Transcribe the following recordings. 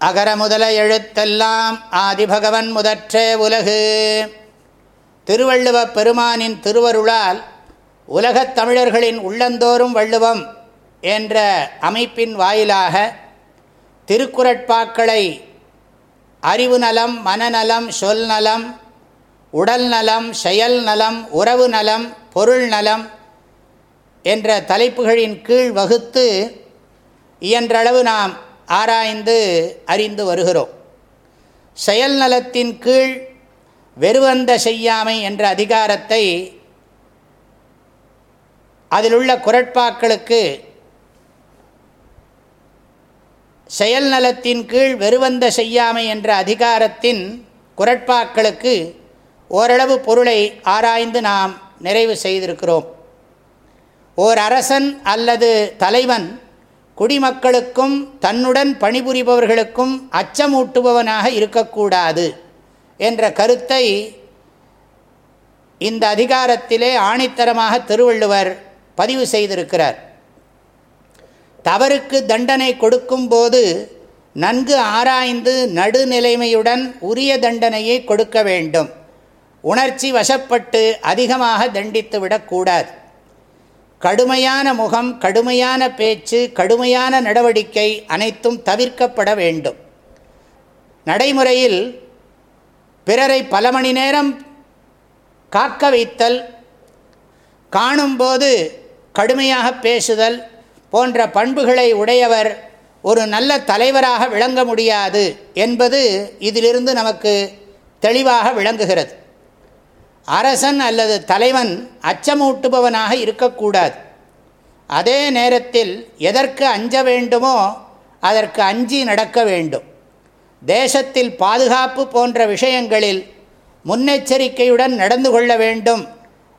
அகர முதல எழுத்தெல்லாம் ஆதிபகவன் முதற்றே உலகு. திருவள்ளுவப் பெருமானின் திருவருளால் உலகத் தமிழர்களின் உள்ளந்தோறும் வள்ளுவம் என்ற அமைப்பின் வாயிலாக திருக்குறட்பாக்களை அறிவு நலம் மனநலம் சொல் நலம் உடல் நலம் செயல் நலம் உறவு நலம் பொருள் நலம் என்ற தலைப்புகளின் கீழ் வகுத்து இயன்றளவு நாம் ஆராய்ந்து அறிந்து வருகிறோம். செயல் நலத்தின் கீழ் வெறுவந்த செய்யாமை என்ற அதிகாரத்தை அதிலுள்ள குரட்பாக்களுக்கு செயல் நலத்தின் கீழ் வெறுவந்த செய்யாமை என்ற அதிகாரத்தின் குரட்பாக்களுக்கு ஓரளவு பொருளை ஆராய்ந்து நாம் நிறைவு செய்திருக்கிறோம். ஓர் அரசன் அல்லது தலைவன் குடிமக்களுக்கும் தன்னுடன் பணிபுரிபவர்களுக்கும் அச்சமூட்டுபவனாக இருக்கக்கூடாது என்ற கருத்தை இந்த அதிகாரத்திலே ஆணித்தரமாக திருவள்ளுவர் பதிவு செய்திருக்கிறார். தவறுக்கு தண்டனை கொடுக்கும்போது நன்கு ஆராய்ந்து நடுநிலைமையுடன் உரிய தண்டனையை கொடுக்க வேண்டும். உணர்ச்சி வசப்பட்டு அதிகமாக தண்டித்து விடக்கூடாது கடுமையான முகம் கடுமையான பேச்சு கடுமையான நடவடிக்கை அனைத்தும் தவிர்க்கப்பட வேண்டும். நடைமுறையில் பிறரை பல மணி நேரம் காக்க வைத்தல் காணும்போது கடுமையாக பேசுதல் போன்ற பண்புகளை உடையவர் ஒரு நல்ல தலைவராக விளங்க முடியாது என்பது இதிலிருந்து நமக்கு தெளிவாக விளங்குகிறது. அரசன் அல்லது தலைவன் அச்சமூட்டுபவனாக இருக்கக்கூடாது. அதே நேரத்தில் எதற்கு அஞ்ச வேண்டுமோ அதற்கு அஞ்சி நடக்க வேண்டும். தேசத்தில் பாதுகாப்பு போன்ற விஷயங்களில் முன்னெச்சரிக்கையுடன் நடந்து கொள்ள வேண்டும்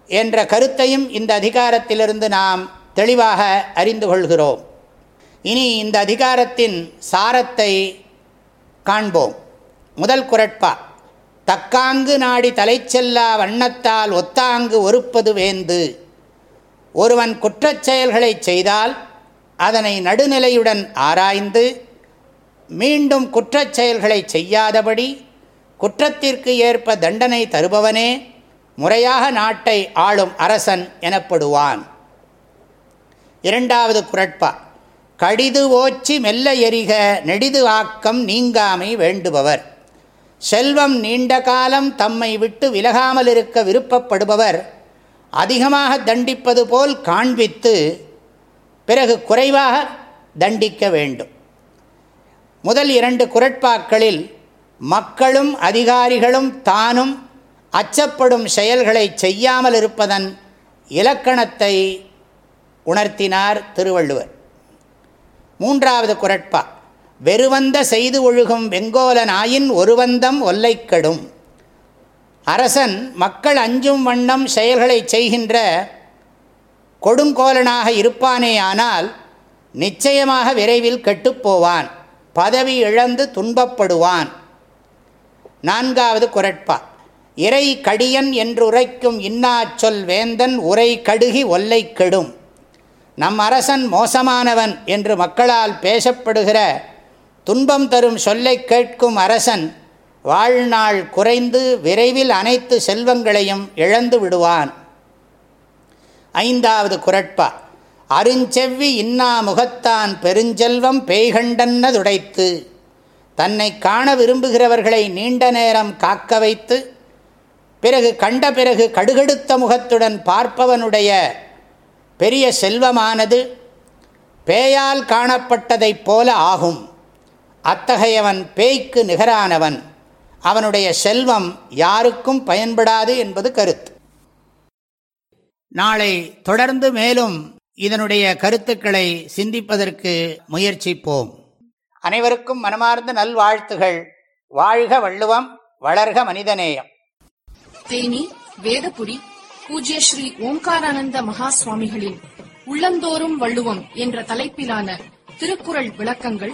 என்ற கருத்தையும் இந்த அதிகாரத்திலிருந்து நாம் தெளிவாக அறிந்து கொள்கிறோம். இனி இந்த அதிகாரத்தின் சாரத்தை காண்போம். முதல் குரட்பா. தக்காங்கு நாடி தலைச்செல்லா வண்ணத்தால் ஒத்தாங்கு ஒருப்பது வேந்து. ஒருவன் குற்றச் செயல்களை செய்தால் அதனை நடுநிலையுடன் ஆராய்ந்து மீண்டும் குற்றச் செயல்களை செய்யாதபடி குற்றத்திற்கு ஏற்ப தண்டனை தருபவனே முறையாக நாட்டை ஆளும் அரசன் எனப்படுவான். இரண்டாவது குரட்பா கடிது ஓச்சி மெல்ல எரிக நெடிது ஆக்கம் நீங்காமை வேண்டுபவர். செல்வம் நீண்ட காலம் தம்மை விட்டு விலகாமல் இருக்க விருப்பப்படுபவர் அதிகமாக தண்டிப்பது போல் காண்பித்து பிறகு குறைவாக தண்டிக்க வேண்டும். முதல் இரண்டு குரட்பாக்களில் மக்களும் அதிகாரிகளும் தானும் அச்சப்படும் செயல்களை செய்யாமல் இருப்பதன் இலக்கணத்தை உணர்த்தினார் திருவள்ளுவர். மூன்றாவது குரட்பா வெறுவந்த செய்து ஒழுகும் வெங்கோலனாயின் ஒருவந்தம் ஒல்லைக்கெடும். அரசன் மக்கள் அஞ்சும் வண்ணம் செயல்களை செய்கின்ற கொடுங்கோலனாக இருப்பானேயானால் நிச்சயமாக விரைவில் கெட்டுப்போவான். பதவி இழந்து துன்பப்படுவான். நான்காவது குரட்பா. இறை கடியன் என்றுரைக்கும் இன்னாச்சொல் வேந்தன் உரை கடுகி ஒல்லை கெடும் நம் அரசன் மோசமானவன் என்று மக்களால் பேசப்படுகிற துன்பம் தரும் சொல்லை கேட்கும் அரசன் வாழ்நாள் குறைந்து விரைவில் அனைத்து செல்வங்களையும் இழந்து விடுவான். ஐந்தாவது குரட்பா. அருஞ்செவ்வி இன்னா முகத்தான் பெருஞ்செல்வம் பேய்கண்டன்னதுடைத்து தன்னை காண விரும்புகிறவர்களை நீண்ட நேரம் காக்க வைத்து பிறகு கண்ட பிறகு கடுகடுத்த முகத்துடன் பார்ப்பவனுடைய பெரிய செல்வமானது பேயால் காணப்பட்டதைப் போல ஆகும். அத்தகையவன் பேய்க்கு நிகரானவன். அவனுடைய செல்வம் யாருக்கும் பயன்படாது என்பது கருத்து. நாளை தொடர்ந்து மேலும் இதனுடைய கருத்துக்களை சிந்திப்பதற்கு முயற்சிப்போம். அனைவருக்கும் மனமார்ந்த நல்வாழ்த்துகள். வாழ்க வள்ளுவம் வளர்க மனிதநேயம். தேனி வேதபுரி பூஜ்ய ஸ்ரீ ஓம்காரானந்த மகா சுவாமிகளின் உள்ளந்தோறும் வள்ளுவம் என்ற தலைப்பிலான திருக்குறள் விளக்கங்கள்